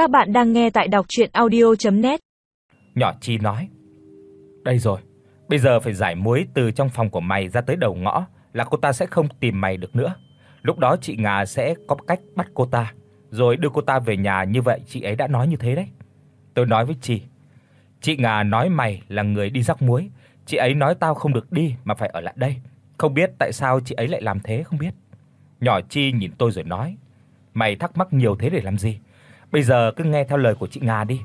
Các bạn đang nghe tại đọc audio net Nhỏ Chi nói: "Đây rồi, bây giờ phải giải muối từ trong phòng của mày ra tới đầu ngõ là cô ta sẽ không tìm mày được nữa. Lúc đó chị Ngà sẽ có cách bắt cô ta, rồi đưa cô ta về nhà như vậy chị ấy đã nói như thế đấy." Tôi nói với chị, chị Ngà nói mày là người đi rắc muối, chị ấy nói tao không được đi mà phải ở lại đây. Không biết tại sao chị ấy lại làm thế không biết. Nhỏ Chi nhìn tôi rồi nói: "Mày thắc mắc nhiều thế để làm gì? Bây giờ cứ nghe theo lời của chị nga đi.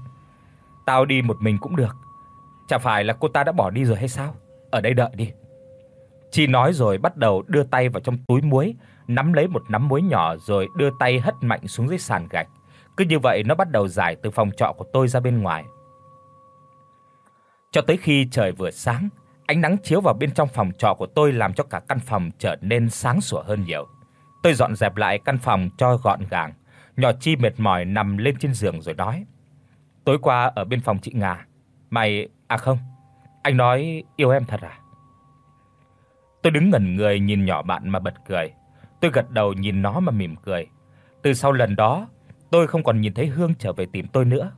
Tao đi một mình cũng được. Chả phải là cô ta đã bỏ đi rồi hay sao? Ở đây đợi đi." Chi nói rồi bắt đầu đưa tay vào trong túi muối, nắm lấy một nắm muối nhỏ rồi đưa tay hất mạnh xuống dưới sàn gạch. Cứ như vậy nó bắt đầu dài từ phòng trọ của tôi ra bên ngoài. Cho tới khi trời vừa sáng, ánh nắng chiếu vào bên trong phòng trọ của tôi làm cho cả căn phòng trở nên sáng sủa hơn nhiều. Tôi dọn dẹp lại căn phòng cho gọn gàng. Nhỏ Chi mệt mỏi nằm lên trên giường rồi nói: "Tối qua ở bên phòng chị Ngà, mày à không, anh nói yêu em thật à?" Tôi đứng ngẩn người nhìn nhỏ bạn mà bật cười. Tôi gật đầu nhìn nó mà mỉm cười. Từ sau lần đó, tôi không còn nhìn thấy Hương trở về tìm tôi nữa.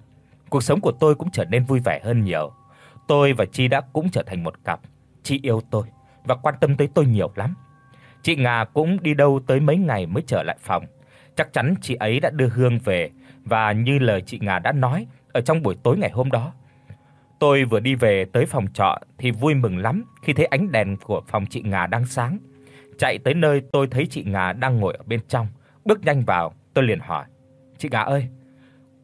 Cuộc sống của tôi cũng trở nên vui vẻ hơn nhiều. Tôi và Chi đã cũng trở thành một cặp. Chi yêu tôi và quan tâm tới tôi nhiều lắm. Chị Ngà cũng đi đâu tới mấy ngày mới trở lại phòng. Chắc chắn chị ấy đã đưa Hương về và như lời chị Ngà đã nói ở trong buổi tối ngày hôm đó. Tôi vừa đi về tới phòng trọ thì vui mừng lắm khi thấy ánh đèn của phòng chị Ngà đang sáng. Chạy tới nơi tôi thấy chị Ngà đang ngồi ở bên trong, bước nhanh vào, tôi liền hỏi: "Chị Ngà ơi,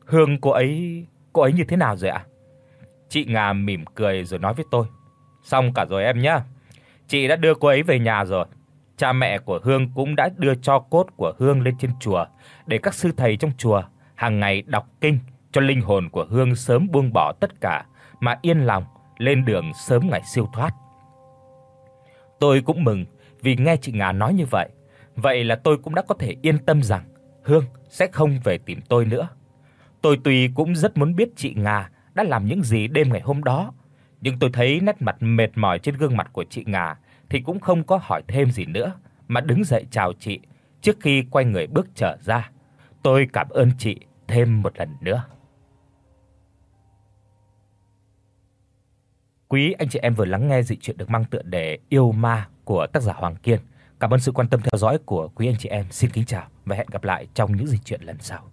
Hương cô ấy cô ấy như thế nào rồi ạ?" Chị Ngà mỉm cười rồi nói với tôi: "Xong cả rồi em nhá. Chị đã đưa cô ấy về nhà rồi. Cha mẹ của Hương cũng đã đưa cho cốt của Hương lên trên chùa để các sư thầy trong chùa hàng ngày đọc kinh cho linh hồn của Hương sớm buông bỏ tất cả mà yên lòng lên đường sớm ngày siêu thoát." Tôi cũng mừng vì nghe chị Ngà nói như vậy. Vậy là tôi cũng đã có thể yên tâm rằng Hương sẽ không về tìm tôi nữa. Tôi tuy cũng rất muốn biết chị Ngà đã làm những gì đêm ngày hôm đó, nhưng tôi thấy nét mặt mệt mỏi trên gương mặt của chị Ngà thì cũng không có hỏi thêm gì nữa, mà đứng dậy chào chị trước khi quay người bước trở ra. Tôi cảm ơn chị thêm một lần nữa. Quý anh chị em vừa lắng nghe dị chuyện được mang tựa đề Yêu ma của tác giả Hoàng Kiên. Cảm ơn sự quan tâm theo dõi của quý anh chị em. Xin kính chào và hẹn gặp lại trong những dị chuyện lần sau.